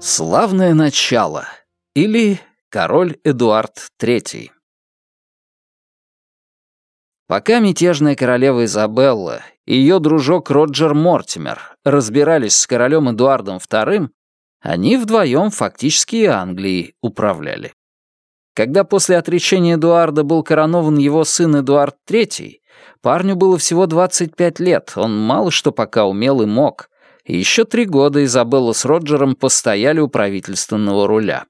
Славное начало или король Эдуард III. Пока мятежная королева Изабелла и ее дружок Роджер Мортимер разбирались с королем Эдуардом II, они вдвоем фактически и Англией управляли. Когда после отречения Эдуарда был коронован его сын Эдуард III, парню было всего 25 лет, он мало что пока умел и мог, и еще три года Изабелла с Роджером постояли у правительственного руля.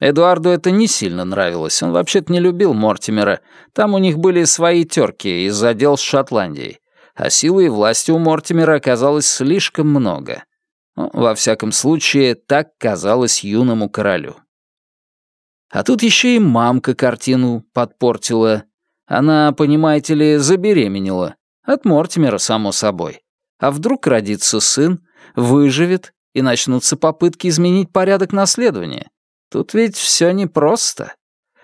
Эдуарду это не сильно нравилось, он вообще-то не любил Мортимера. Там у них были свои терки из-за дел с Шотландией. А силы и власти у Мортимера оказалось слишком много. Ну, во всяком случае, так казалось юному королю. А тут еще и мамка картину подпортила. Она, понимаете ли, забеременела. От Мортимера, само собой. А вдруг родится сын, выживет, и начнутся попытки изменить порядок наследования. Тут ведь все непросто.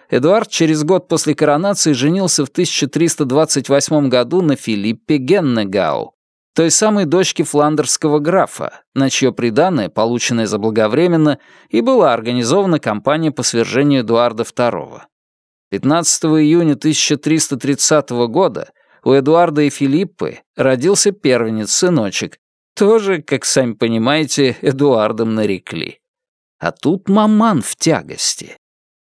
Эдуард через год после коронации женился в 1328 году на Филиппе Геннегау, той самой дочке фландерского графа, на чье приданное, полученное заблаговременно, и была организована кампания по свержению Эдуарда II. 15 июня 1330 года у Эдуарда и Филиппы родился первенец, сыночек, тоже, как сами понимаете, Эдуардом нарекли. А тут маман в тягости.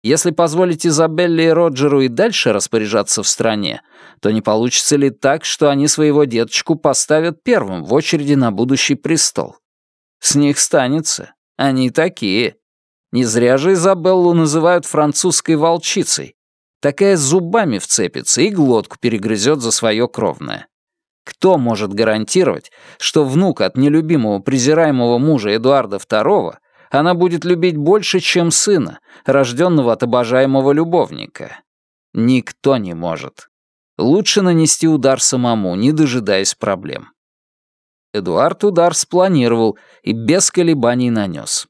Если позволить Изабелле и Роджеру и дальше распоряжаться в стране, то не получится ли так, что они своего деточку поставят первым в очереди на будущий престол? С них станется. Они такие. Не зря же Изабеллу называют французской волчицей. Такая зубами вцепится и глотку перегрызет за свое кровное. Кто может гарантировать, что внук от нелюбимого презираемого мужа Эдуарда II она будет любить больше, чем сына, рожденного от обожаемого любовника. Никто не может. Лучше нанести удар самому, не дожидаясь проблем. Эдуард удар спланировал и без колебаний нанес.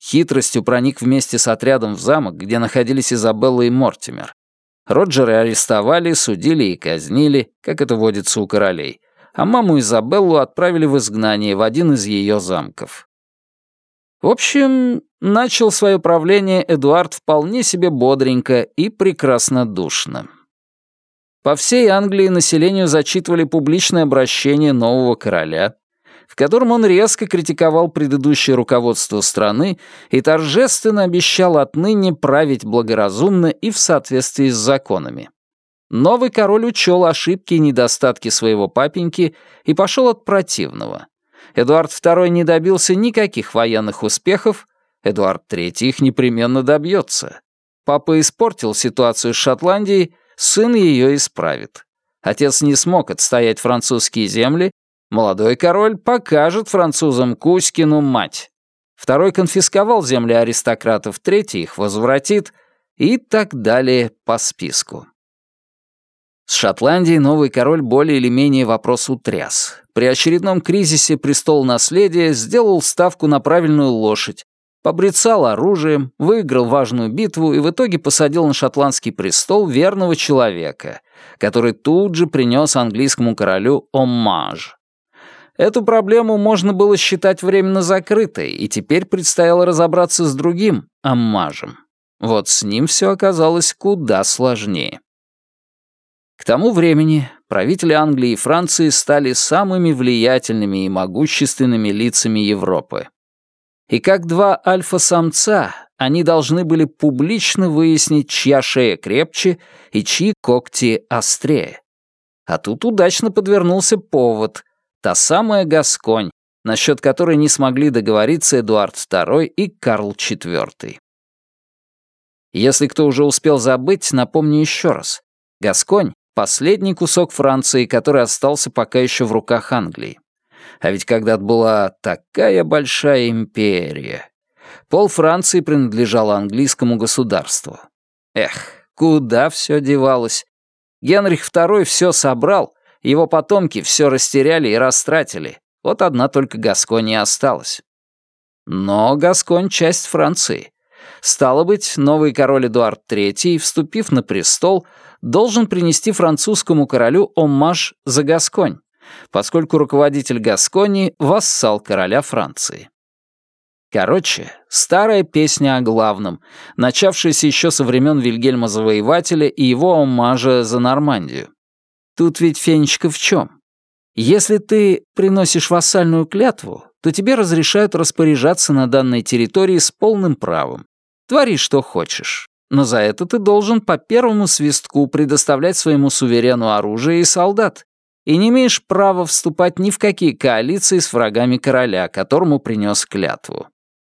Хитростью проник вместе с отрядом в замок, где находились Изабелла и Мортимер. Роджера арестовали, судили и казнили, как это водится у королей, а маму Изабеллу отправили в изгнание в один из ее замков. В общем, начал свое правление Эдуард вполне себе бодренько и прекрасно душно. По всей Англии населению зачитывали публичное обращение нового короля, в котором он резко критиковал предыдущее руководство страны и торжественно обещал отныне править благоразумно и в соответствии с законами. Новый король учел ошибки и недостатки своего папеньки и пошел от противного. Эдуард II не добился никаких военных успехов, Эдуард III их непременно добьется. Папа испортил ситуацию с Шотландией, сын ее исправит. Отец не смог отстоять французские земли, молодой король покажет французам Кузькину мать. Второй конфисковал земли аристократов, третий их возвратит, и так далее по списку. С Шотландией новый король более или менее вопрос утряс. При очередном кризисе престол наследия сделал ставку на правильную лошадь, побрецал оружием, выиграл важную битву и в итоге посадил на шотландский престол верного человека, который тут же принес английскому королю оммаж. Эту проблему можно было считать временно закрытой, и теперь предстояло разобраться с другим оммажем. Вот с ним все оказалось куда сложнее. К тому времени правители Англии и Франции стали самыми влиятельными и могущественными лицами Европы. И как два альфа-самца, они должны были публично выяснить, чья шея крепче и чьи когти острее. А тут удачно подвернулся повод, та самая Гасконь, насчет которой не смогли договориться Эдуард II и Карл IV. Если кто уже успел забыть, напомню еще раз. Гасконь Последний кусок Франции, который остался пока еще в руках Англии. А ведь когда-то была такая большая империя. Пол Франции принадлежал английскому государству. Эх, куда все девалось? Генрих II все собрал, его потомки все растеряли и растратили. Вот одна только Гаскония осталась. Но Гасконь — часть Франции. Стало быть, новый король Эдуард III, вступив на престол, должен принести французскому королю оммаж за Гасконь, поскольку руководитель Гасконии — вассал короля Франции. Короче, старая песня о главном, начавшаяся еще со времен Вильгельма Завоевателя и его омажа за Нормандию. Тут ведь фенечка в чем? Если ты приносишь вассальную клятву, то тебе разрешают распоряжаться на данной территории с полным правом. Твори, что хочешь. Но за это ты должен по первому свистку предоставлять своему суверену оружие и солдат. И не имеешь права вступать ни в какие коалиции с врагами короля, которому принес клятву.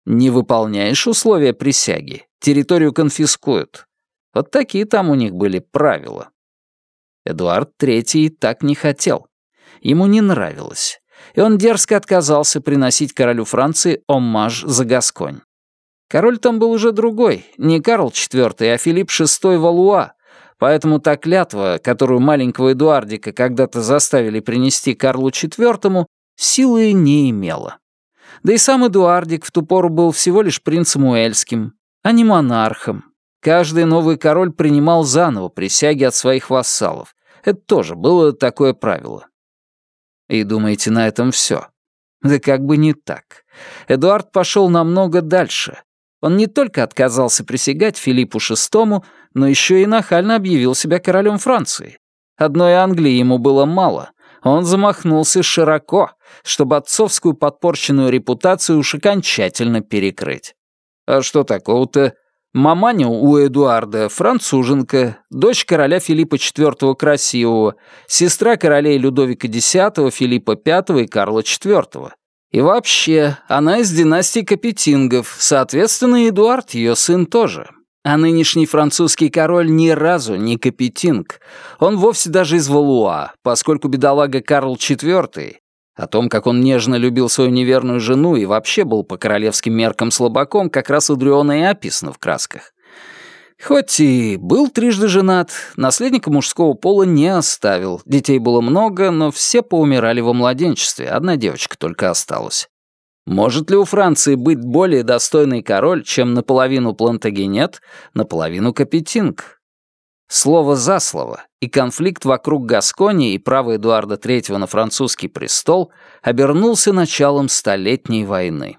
Не выполняешь условия присяги, территорию конфискуют. Вот такие там у них были правила. Эдуард III так не хотел. Ему не нравилось. И он дерзко отказался приносить королю Франции оммаж за Гасконь. Король там был уже другой, не Карл IV, а Филипп VI Валуа, поэтому та клятва, которую маленького Эдуардика когда-то заставили принести Карлу IV, силы не имела. Да и сам Эдуардик в ту пору был всего лишь принцем Уэльским, а не монархом. Каждый новый король принимал заново присяги от своих вассалов. Это тоже было такое правило. И думаете, на этом все? Да как бы не так. Эдуард пошел намного дальше. Он не только отказался присягать Филиппу VI, но еще и нахально объявил себя королем Франции. Одной Англии ему было мало, он замахнулся широко, чтобы отцовскую подпорченную репутацию уж окончательно перекрыть. А что такого-то? Маманя у Эдуарда француженка, дочь короля Филиппа IV Красивого, сестра королей Людовика X, Филиппа V и Карла IV. И вообще, она из династии Капетингов, соответственно, Эдуард, ее сын, тоже. А нынешний французский король ни разу не Капетинг. Он вовсе даже из Валуа, поскольку бедолага Карл IV, о том, как он нежно любил свою неверную жену и вообще был по королевским меркам слабаком, как раз у Дриона и описано в красках. Хоть и был трижды женат, наследника мужского пола не оставил. Детей было много, но все поумирали во младенчестве, одна девочка только осталась. Может ли у Франции быть более достойный король, чем наполовину Плантагенет, наполовину Капетинг? Слово за слово, и конфликт вокруг Гасконии и права Эдуарда III на французский престол обернулся началом Столетней войны.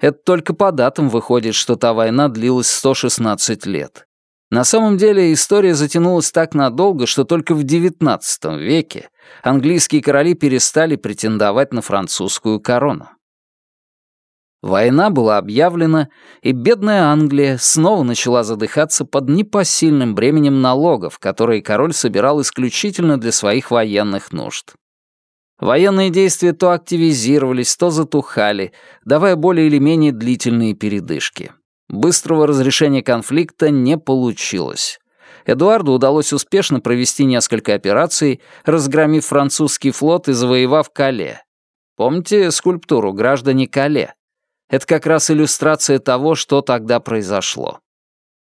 Это только по датам выходит, что та война длилась 116 лет. На самом деле история затянулась так надолго, что только в XIX веке английские короли перестали претендовать на французскую корону. Война была объявлена, и бедная Англия снова начала задыхаться под непосильным бременем налогов, которые король собирал исключительно для своих военных нужд. Военные действия то активизировались, то затухали, давая более или менее длительные передышки. Быстрого разрешения конфликта не получилось. Эдуарду удалось успешно провести несколько операций, разгромив французский флот и завоевав Кале. Помните скульптуру «Граждане Кале»? Это как раз иллюстрация того, что тогда произошло.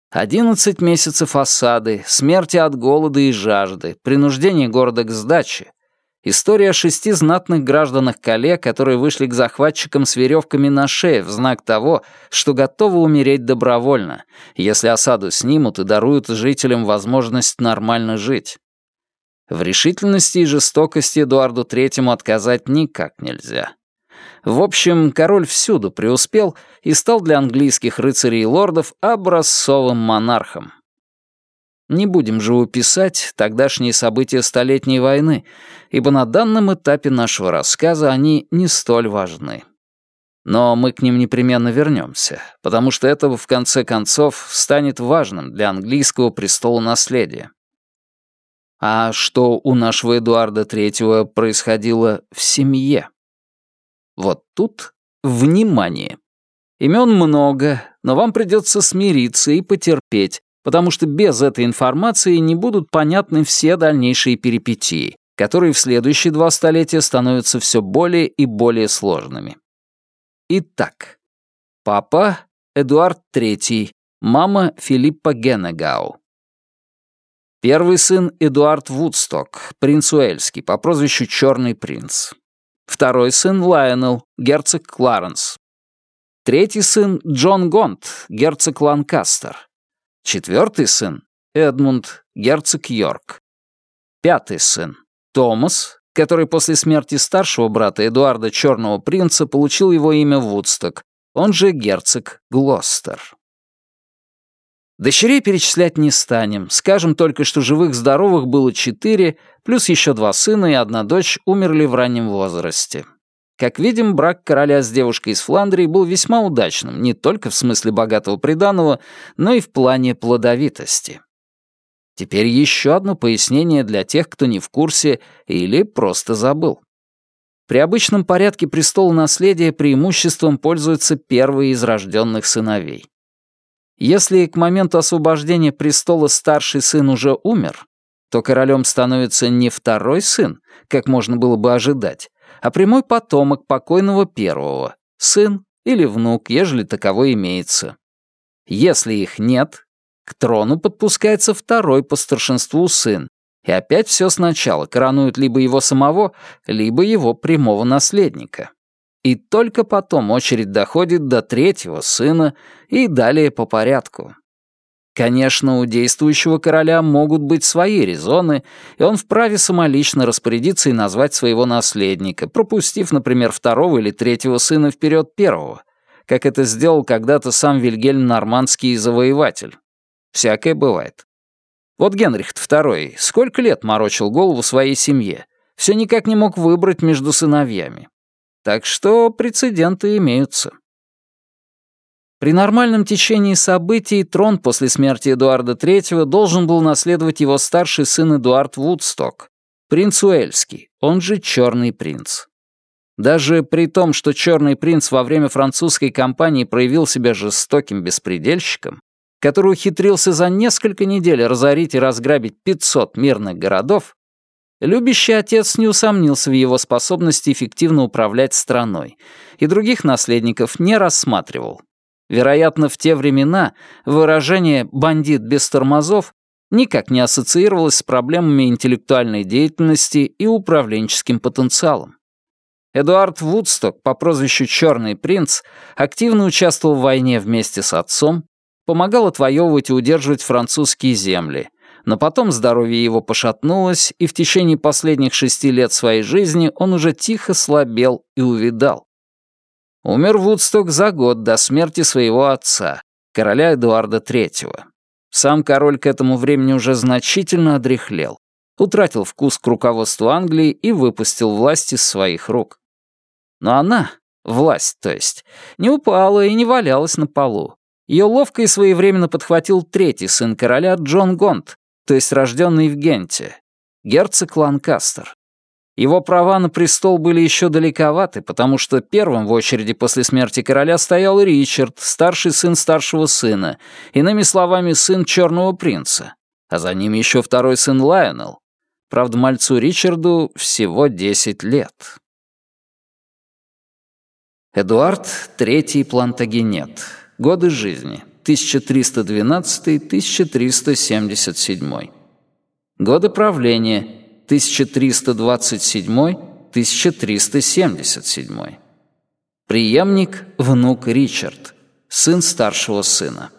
Одиннадцать месяцев осады, смерти от голода и жажды, принуждение города к сдаче. История шести знатных гражданах Кале, которые вышли к захватчикам с веревками на шее в знак того, что готовы умереть добровольно, если осаду снимут и даруют жителям возможность нормально жить. В решительности и жестокости Эдуарду Третьему отказать никак нельзя. В общем, король всюду преуспел и стал для английских рыцарей и лордов образцовым монархом. Не будем же уписать тогдашние события Столетней войны, ибо на данном этапе нашего рассказа они не столь важны. Но мы к ним непременно вернемся, потому что это, в конце концов, станет важным для английского престола наследия. А что у нашего Эдуарда III происходило в семье? Вот тут внимание. Имен много, но вам придется смириться и потерпеть, потому что без этой информации не будут понятны все дальнейшие перипетии, которые в следующие два столетия становятся все более и более сложными. Итак, папа Эдуард III, мама Филиппа Геннегау. Первый сын Эдуард Вудсток, принц Уэльский, по прозвищу Черный принц. Второй сын Лайонел, герцог Кларенс. Третий сын Джон Гонт, герцог Ланкастер. Четвертый сын Эдмунд, герцог Йорк. Пятый сын Томас, который после смерти старшего брата Эдуарда Черного Принца получил его имя Вудсток, он же герцог Глостер. Дочерей перечислять не станем, скажем только, что живых-здоровых было четыре, плюс еще два сына и одна дочь умерли в раннем возрасте. Как видим, брак короля с девушкой из Фландрии был весьма удачным, не только в смысле богатого приданого, но и в плане плодовитости. Теперь еще одно пояснение для тех, кто не в курсе или просто забыл. При обычном порядке престола наследия преимуществом пользуются первые из рожденных сыновей. Если к моменту освобождения престола старший сын уже умер, то королем становится не второй сын, как можно было бы ожидать, а прямой потомок покойного первого, сын или внук, ежели таковой имеется. Если их нет, к трону подпускается второй по старшинству сын, и опять все сначала коронуют либо его самого, либо его прямого наследника. И только потом очередь доходит до третьего сына и далее по порядку. Конечно, у действующего короля могут быть свои резоны, и он вправе самолично распорядиться и назвать своего наследника, пропустив, например, второго или третьего сына вперед первого, как это сделал когда-то сам Вильгельм Нормандский завоеватель. Всякое бывает. Вот Генрих II сколько лет морочил голову своей семье, все никак не мог выбрать между сыновьями. Так что прецеденты имеются. При нормальном течении событий трон после смерти Эдуарда III должен был наследовать его старший сын Эдуард Вудсток, принц Уэльский, он же Черный принц. Даже при том, что Черный принц во время французской кампании проявил себя жестоким беспредельщиком, который ухитрился за несколько недель разорить и разграбить 500 мирных городов, любящий отец не усомнился в его способности эффективно управлять страной и других наследников не рассматривал, Вероятно, в те времена выражение «бандит без тормозов» никак не ассоциировалось с проблемами интеллектуальной деятельности и управленческим потенциалом. Эдуард Вудсток по прозвищу «Черный принц» активно участвовал в войне вместе с отцом, помогал отвоевывать и удерживать французские земли, но потом здоровье его пошатнулось, и в течение последних шести лет своей жизни он уже тихо слабел и увидал. Умер Вудсток за год до смерти своего отца, короля Эдуарда III. Сам король к этому времени уже значительно одряхлел, утратил вкус к руководству Англии и выпустил власть из своих рук. Но она, власть то есть, не упала и не валялась на полу. Ее ловко и своевременно подхватил третий сын короля Джон Гонт, то есть рожденный в Генте, герцог Ланкастер. Его права на престол были еще далековаты, потому что первым в очереди после смерти короля стоял Ричард, старший сын старшего сына, иными словами, сын Черного принца, а за ним еще второй сын Лайонел. Правда, мальцу Ричарду всего 10 лет. Эдуард III Плантагенет. Годы жизни. 1312-1377. Годы правления 1327-1377. Приемник — внук Ричард, сын старшего сына.